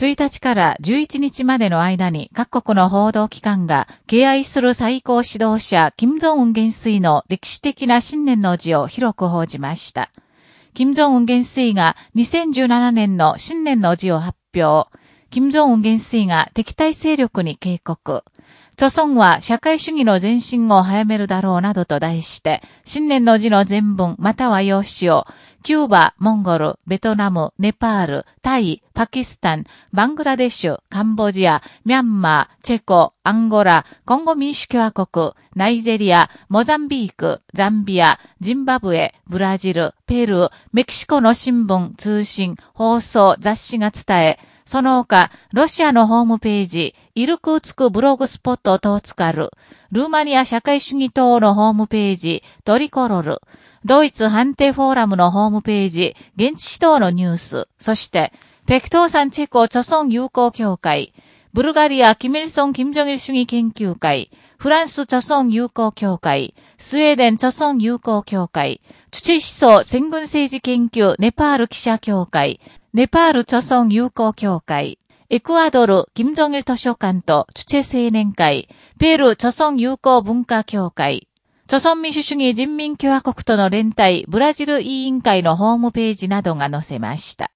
1日から11日までの間に各国の報道機関が敬愛する最高指導者、金正恩元帥の歴史的な新年の字を広く報じました。金正恩元帥が2017年の新年の字を発表。金正恩元帥が敵対勢力に警告。著村は社会主義の前進を早めるだろうなどと題して、新年の字の全文または用紙を、キューバ、モンゴル、ベトナム、ネパール、タイ、パキスタン、バングラデシュ、カンボジア、ミャンマー、チェコ、アンゴラ、コンゴ民主共和国、ナイジェリア、モザンビーク、ザンビア、ジンバブエ、ブラジル、ペルー、メキシコの新聞、通信、放送、雑誌が伝え、その他、ロシアのホームページ、イルクーツクブログスポットトーツカル、ルーマニア社会主義党のホームページ、トリコロル、ドイツ判定フォーラムのホームページ、現地指導のニュース、そして、ペクトーさんチェコ著村友好協会、ブルガリア・キミルソン・キム・ジョギル主義研究会、フランス・著村友好協会、スウェーデン・著村友好協会、土思想戦軍政治研究ネパール記者協会、ネパール著村友好協会、エクアドル、金正日図書館とチチェ青年会、ペルー著村友好文化協会、著村民主主義人民共和国との連帯ブラジル委員会のホームページなどが載せました。